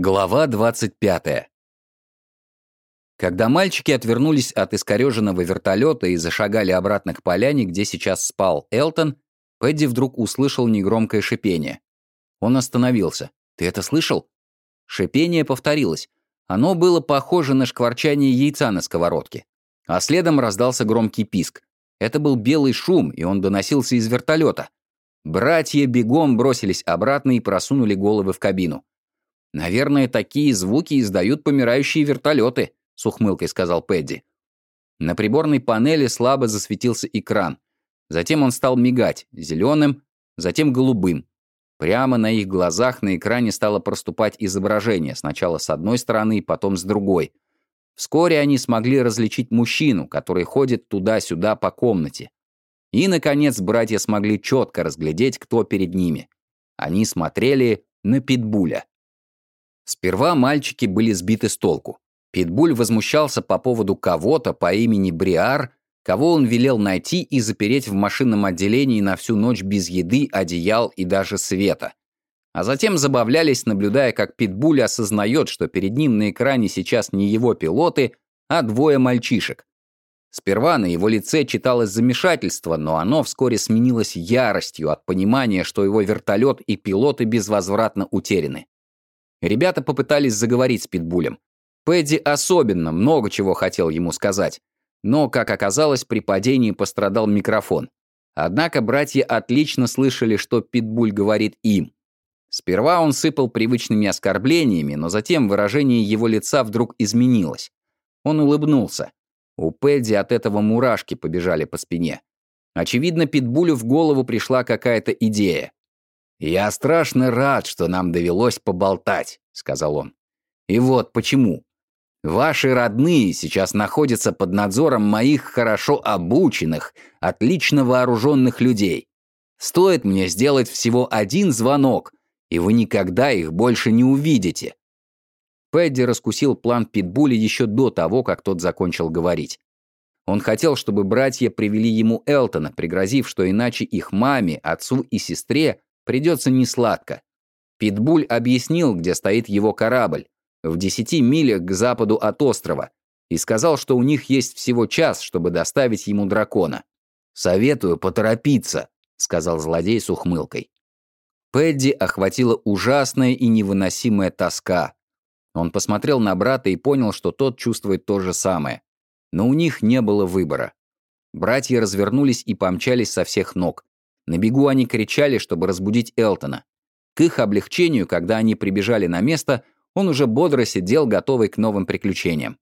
Глава 25. Когда мальчики отвернулись от искореженного вертолета и зашагали обратно к поляне, где сейчас спал Элтон, Пэдди вдруг услышал негромкое шипение. Он остановился. «Ты это слышал?» Шипение повторилось. Оно было похоже на шкварчание яйца на сковородке. А следом раздался громкий писк. Это был белый шум, и он доносился из вертолета. Братья бегом бросились обратно и просунули головы в кабину. «Наверное, такие звуки издают помирающие вертолеты», — с ухмылкой сказал Пэдди. На приборной панели слабо засветился экран. Затем он стал мигать, зеленым, затем голубым. Прямо на их глазах на экране стало проступать изображение, сначала с одной стороны, потом с другой. Вскоре они смогли различить мужчину, который ходит туда-сюда по комнате. И, наконец, братья смогли четко разглядеть, кто перед ними. Они смотрели на Питбуля. Сперва мальчики были сбиты с толку. Питбуль возмущался по поводу кого-то по имени Бриар, кого он велел найти и запереть в машинном отделении на всю ночь без еды, одеял и даже света. А затем забавлялись, наблюдая, как Питбуль осознает, что перед ним на экране сейчас не его пилоты, а двое мальчишек. Сперва на его лице читалось замешательство, но оно вскоре сменилось яростью от понимания, что его вертолет и пилоты безвозвратно утеряны. Ребята попытались заговорить с Питбулем. Пэдди особенно много чего хотел ему сказать. Но, как оказалось, при падении пострадал микрофон. Однако братья отлично слышали, что Питбуль говорит им. Сперва он сыпал привычными оскорблениями, но затем выражение его лица вдруг изменилось. Он улыбнулся. У Пэдди от этого мурашки побежали по спине. Очевидно, Питбулю в голову пришла какая-то идея. «Я страшно рад, что нам довелось поболтать», — сказал он. «И вот почему. Ваши родные сейчас находятся под надзором моих хорошо обученных, отлично вооруженных людей. Стоит мне сделать всего один звонок, и вы никогда их больше не увидите». Пэдди раскусил план Питбуля еще до того, как тот закончил говорить. Он хотел, чтобы братья привели ему Элтона, пригрозив, что иначе их маме, отцу и сестре придется несладко. Питбуль объяснил, где стоит его корабль, в десяти милях к западу от острова, и сказал, что у них есть всего час, чтобы доставить ему дракона. «Советую поторопиться», — сказал злодей с ухмылкой. Пэдди охватила ужасная и невыносимая тоска. Он посмотрел на брата и понял, что тот чувствует то же самое. Но у них не было выбора. Братья развернулись и помчались со всех ног. На бегу они кричали, чтобы разбудить Элтона. К их облегчению, когда они прибежали на место, он уже бодро сидел, готовый к новым приключениям.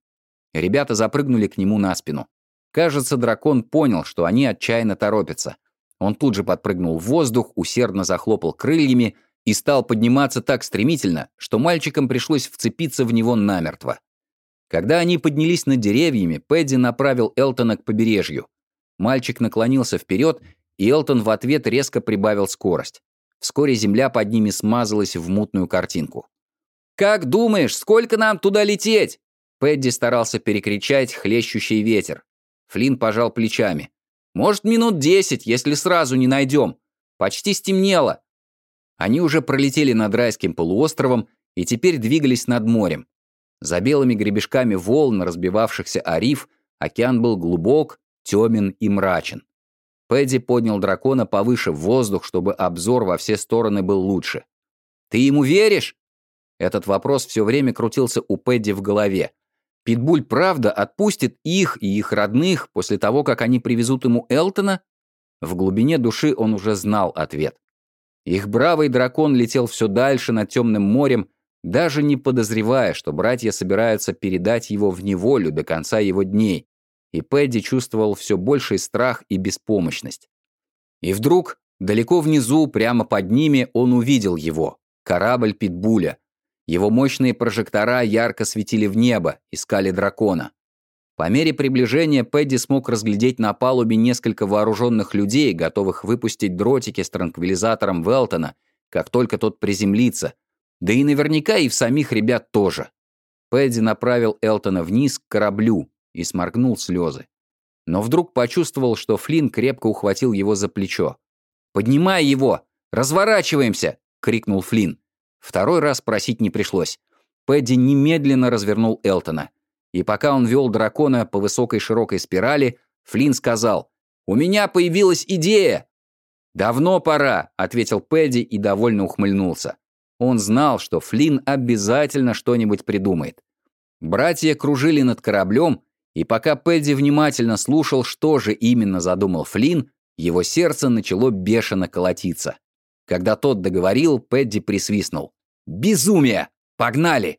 Ребята запрыгнули к нему на спину. Кажется, дракон понял, что они отчаянно торопятся. Он тут же подпрыгнул в воздух, усердно захлопал крыльями и стал подниматься так стремительно, что мальчикам пришлось вцепиться в него намертво. Когда они поднялись над деревьями, Пэдди направил Элтона к побережью. Мальчик наклонился вперед и Элтон в ответ резко прибавил скорость. Вскоре земля под ними смазалась в мутную картинку. «Как думаешь, сколько нам туда лететь?» Пэдди старался перекричать хлещущий ветер. Флинн пожал плечами. «Может, минут десять, если сразу не найдем. Почти стемнело». Они уже пролетели над райским полуостровом и теперь двигались над морем. За белыми гребешками волн, разбивавшихся о риф, океан был глубок, темен и мрачен. Пэдди поднял дракона повыше в воздух, чтобы обзор во все стороны был лучше. «Ты ему веришь?» Этот вопрос все время крутился у Пэдди в голове. Питбуль правда отпустит их и их родных после того, как они привезут ему Элтона? В глубине души он уже знал ответ. Их бравый дракон летел все дальше над темным морем, даже не подозревая, что братья собираются передать его в неволю до конца его дней, и Пэдди чувствовал все больший страх и беспомощность. И вдруг, далеко внизу, прямо под ними, он увидел его, корабль Питбуля. Его мощные прожектора ярко светили в небо, искали дракона. По мере приближения Пэдди смог разглядеть на палубе несколько вооруженных людей, готовых выпустить дротики с транквилизатором Велтона, как только тот приземлится, да и наверняка и в самих ребят тоже. Пэдди направил Элтона вниз к кораблю, и сморгнул слезы. Но вдруг почувствовал, что Флинн крепко ухватил его за плечо. «Поднимай его! Разворачиваемся!» — крикнул Флинн. Второй раз просить не пришлось. Пэдди немедленно развернул Элтона. И пока он вел дракона по высокой широкой спирали, Флинн сказал «У меня появилась идея!» «Давно пора», — ответил Пэдди и довольно ухмыльнулся. Он знал, что Флинн обязательно что-нибудь придумает. Братья кружили над кораблем, и пока Пэдди внимательно слушал, что же именно задумал Флинн, его сердце начало бешено колотиться. Когда тот договорил, Пэдди присвистнул. «Безумие! Погнали!»